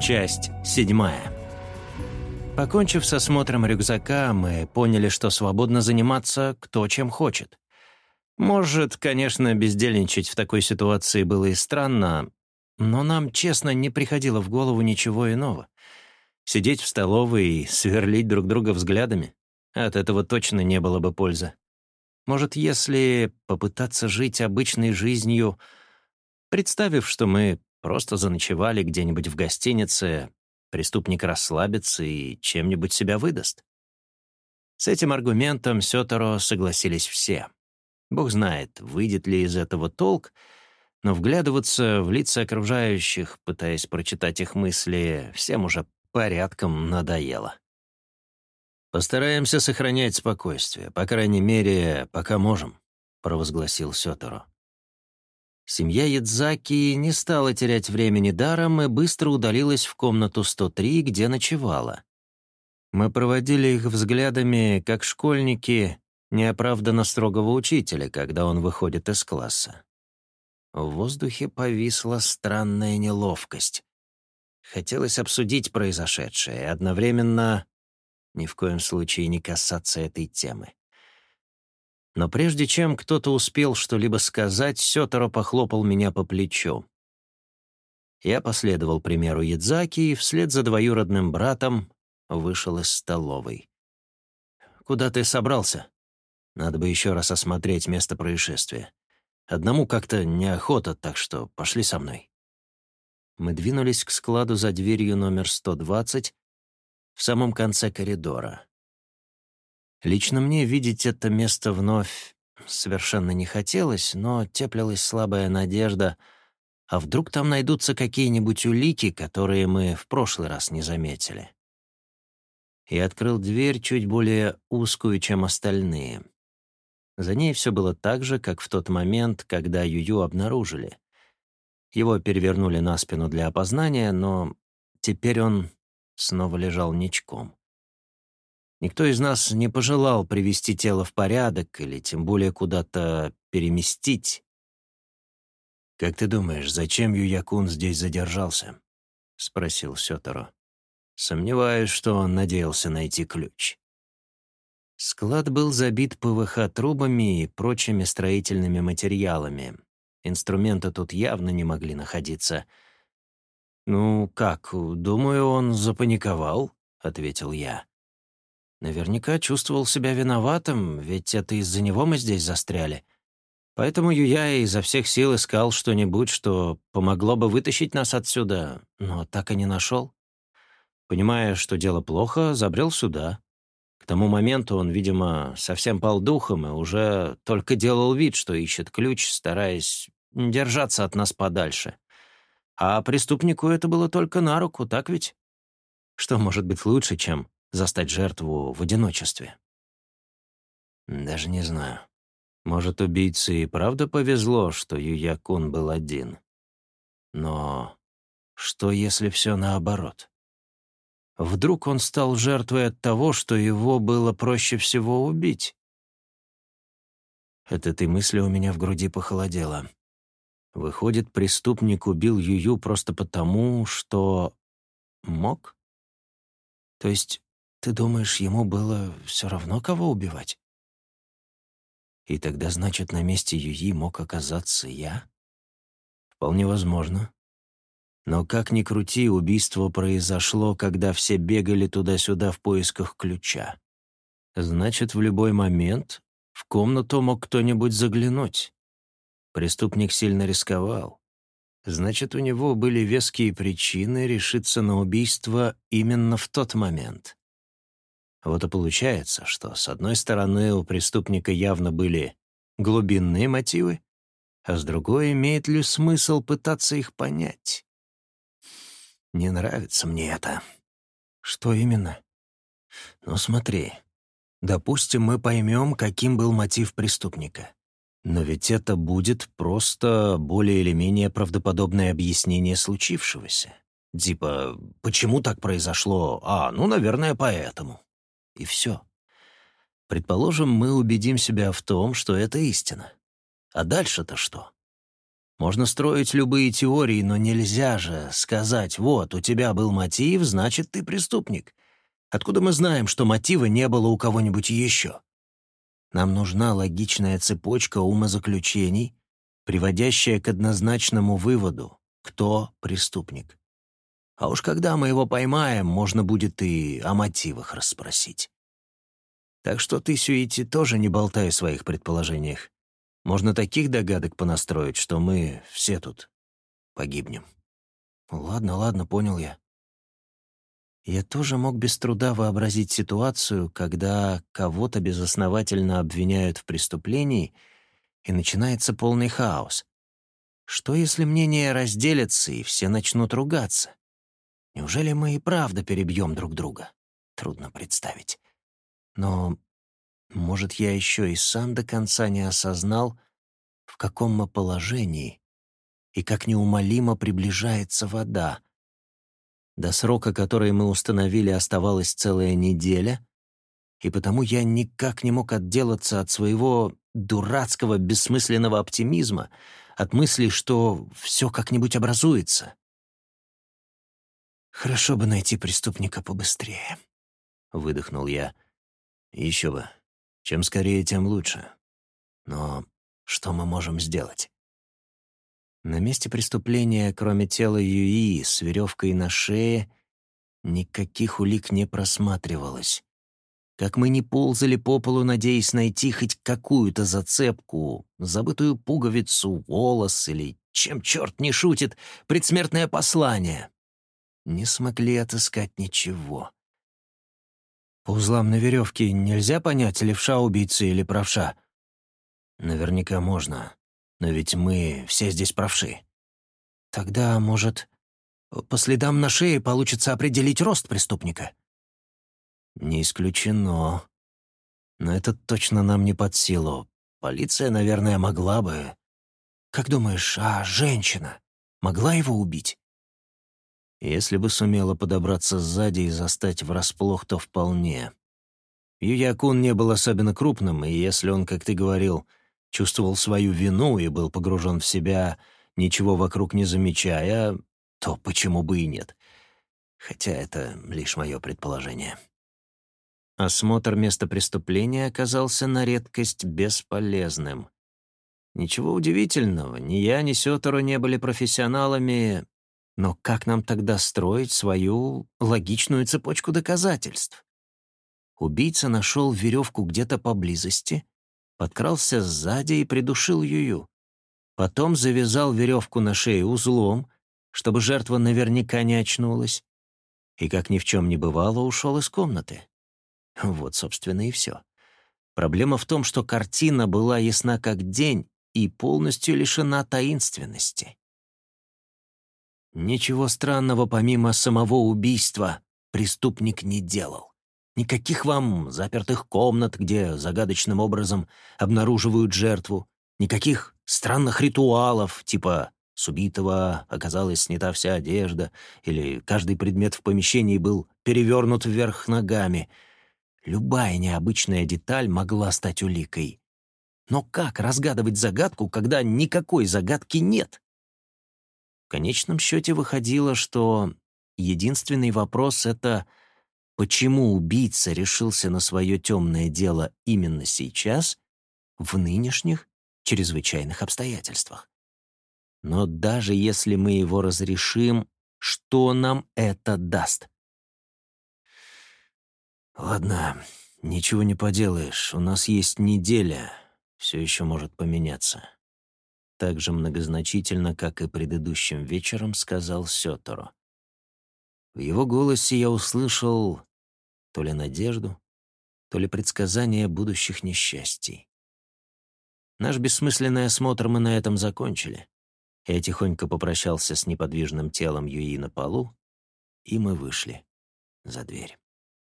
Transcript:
Часть седьмая. Покончив с осмотром рюкзака, мы поняли, что свободно заниматься кто чем хочет. Может, конечно, бездельничать в такой ситуации было и странно, но нам, честно, не приходило в голову ничего иного. Сидеть в столовой и сверлить друг друга взглядами — от этого точно не было бы пользы. Может, если попытаться жить обычной жизнью, представив, что мы Просто заночевали где-нибудь в гостинице, преступник расслабится и чем-нибудь себя выдаст. С этим аргументом Сёторо согласились все. Бог знает, выйдет ли из этого толк, но вглядываться в лица окружающих, пытаясь прочитать их мысли, всем уже порядком надоело. «Постараемся сохранять спокойствие, по крайней мере, пока можем», — провозгласил Сёторо. Семья Ядзаки не стала терять времени даром и быстро удалилась в комнату 103, где ночевала. Мы проводили их взглядами, как школьники неоправданно строгого учителя, когда он выходит из класса. В воздухе повисла странная неловкость. Хотелось обсудить произошедшее и одновременно ни в коем случае не касаться этой темы. Но прежде чем кто-то успел что-либо сказать, Сёторо похлопал меня по плечу. Я последовал примеру Ядзаки и вслед за двоюродным братом вышел из столовой. «Куда ты собрался?» «Надо бы еще раз осмотреть место происшествия. Одному как-то неохота, так что пошли со мной». Мы двинулись к складу за дверью номер 120 в самом конце коридора. Лично мне видеть это место вновь совершенно не хотелось, но теплилась слабая надежда, а вдруг там найдутся какие-нибудь улики, которые мы в прошлый раз не заметили. И открыл дверь чуть более узкую, чем остальные. За ней все было так же, как в тот момент, когда Юю обнаружили. Его перевернули на спину для опознания, но теперь он снова лежал ничком. Никто из нас не пожелал привести тело в порядок или тем более куда-то переместить. «Как ты думаешь, зачем Юякун здесь задержался?» — спросил Сёторо. «Сомневаюсь, что он надеялся найти ключ». Склад был забит ПВХ-трубами и прочими строительными материалами. Инструменты тут явно не могли находиться. «Ну как, думаю, он запаниковал», — ответил я. Наверняка чувствовал себя виноватым, ведь это из-за него мы здесь застряли. Поэтому Юя изо всех сил искал что-нибудь, что помогло бы вытащить нас отсюда, но так и не нашел. Понимая, что дело плохо, забрел сюда. К тому моменту он, видимо, совсем пал духом и уже только делал вид, что ищет ключ, стараясь держаться от нас подальше. А преступнику это было только на руку, так ведь? Что может быть лучше, чем застать жертву в одиночестве? Даже не знаю. Может, убийце и правда повезло, что Юякун был один. Но что, если все наоборот? Вдруг он стал жертвой от того, что его было проще всего убить? От этой мысли у меня в груди похолодело. Выходит, преступник убил Юю просто потому, что мог? То есть ты думаешь, ему было все равно, кого убивать? И тогда, значит, на месте Юи мог оказаться я? Вполне возможно. Но как ни крути, убийство произошло, когда все бегали туда-сюда в поисках ключа. Значит, в любой момент в комнату мог кто-нибудь заглянуть. Преступник сильно рисковал. Значит, у него были веские причины решиться на убийство именно в тот момент. Вот и получается, что, с одной стороны, у преступника явно были глубинные мотивы, а с другой, имеет ли смысл пытаться их понять? Не нравится мне это. Что именно? Ну, смотри. Допустим, мы поймем, каким был мотив преступника. Но ведь это будет просто более или менее правдоподобное объяснение случившегося. Типа, почему так произошло? А, ну, наверное, поэтому. И все. Предположим, мы убедим себя в том, что это истина. А дальше-то что? Можно строить любые теории, но нельзя же сказать, вот, у тебя был мотив, значит, ты преступник. Откуда мы знаем, что мотива не было у кого-нибудь еще? Нам нужна логичная цепочка умозаключений, приводящая к однозначному выводу, кто преступник. А уж когда мы его поймаем, можно будет и о мотивах расспросить. Так что ты, Сюити, тоже не болтай о своих предположениях. Можно таких догадок понастроить, что мы все тут погибнем. Ладно, ладно, понял я. Я тоже мог без труда вообразить ситуацию, когда кого-то безосновательно обвиняют в преступлении, и начинается полный хаос. Что, если мнения разделятся, и все начнут ругаться? Неужели мы и правда перебьем друг друга? Трудно представить. Но, может, я еще и сам до конца не осознал, в каком мы положении и как неумолимо приближается вода. До срока, который мы установили, оставалась целая неделя, и потому я никак не мог отделаться от своего дурацкого бессмысленного оптимизма, от мысли, что все как-нибудь образуется. «Хорошо бы найти преступника побыстрее», — выдохнул я. «Еще бы. Чем скорее, тем лучше. Но что мы можем сделать?» На месте преступления, кроме тела Юи с веревкой на шее, никаких улик не просматривалось. Как мы не ползали по полу, надеясь найти хоть какую-то зацепку, забытую пуговицу, волос или, чем черт не шутит, предсмертное послание не смогли отыскать ничего. По узлам на веревке нельзя понять, левша убийцы или правша? Наверняка можно, но ведь мы все здесь правши. Тогда, может, по следам на шее получится определить рост преступника? Не исключено. Но это точно нам не под силу. Полиция, наверное, могла бы... Как думаешь, а женщина могла его убить? Если бы сумела подобраться сзади и застать врасплох, то вполне. Юякун не был особенно крупным, и если он, как ты говорил, чувствовал свою вину и был погружен в себя, ничего вокруг не замечая, то почему бы и нет? Хотя это лишь мое предположение. Осмотр места преступления оказался на редкость бесполезным. Ничего удивительного, ни я, ни Сётору не были профессионалами, но как нам тогда строить свою логичную цепочку доказательств? Убийца нашел веревку где-то поблизости, подкрался сзади и придушил Юю. Потом завязал веревку на шее узлом, чтобы жертва наверняка не очнулась, и, как ни в чем не бывало, ушел из комнаты. Вот, собственно, и все. Проблема в том, что картина была ясна как день и полностью лишена таинственности. Ничего странного помимо самого убийства преступник не делал. Никаких вам запертых комнат, где загадочным образом обнаруживают жертву, никаких странных ритуалов, типа с убитого оказалась снята вся одежда, или каждый предмет в помещении был перевернут вверх ногами. Любая необычная деталь могла стать уликой. Но как разгадывать загадку, когда никакой загадки нет? В конечном счете выходило, что единственный вопрос — это почему убийца решился на свое темное дело именно сейчас, в нынешних чрезвычайных обстоятельствах. Но даже если мы его разрешим, что нам это даст? Ладно, ничего не поделаешь, у нас есть неделя, все еще может поменяться так же многозначительно, как и предыдущим вечером, сказал Сёторо. В его голосе я услышал то ли надежду, то ли предсказание будущих несчастий. Наш бессмысленный осмотр мы на этом закончили. Я тихонько попрощался с неподвижным телом Юи на полу, и мы вышли за дверь.